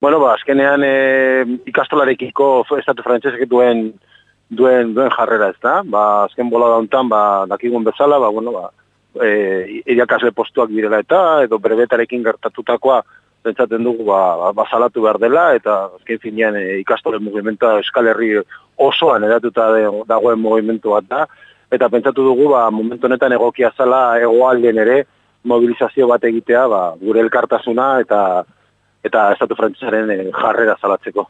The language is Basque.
Bueno, ba, azkenean e, ikastolarekiko estatu frantzesek duen duen duen jarrera, ez da? Ba, azken bola dauntan, ba, dakigun bezala, ba, bueno, ba, e, irakasle postuak direla eta, edo brebetarekin gertatutakoa, pentsaten dugu, ba, ba, basalatu behar dela, eta azken finean e, ikastole mugimenta eskal herri osoan edatuta dagoen mugimendu bat da, eta pentsatu dugu, ba, momentu honetan egokia zala egoalden ere, mobilizazio bat egitea, ba, gure elkartasuna, eta eta estatu frantzaren eh, jarrera zalatzeko.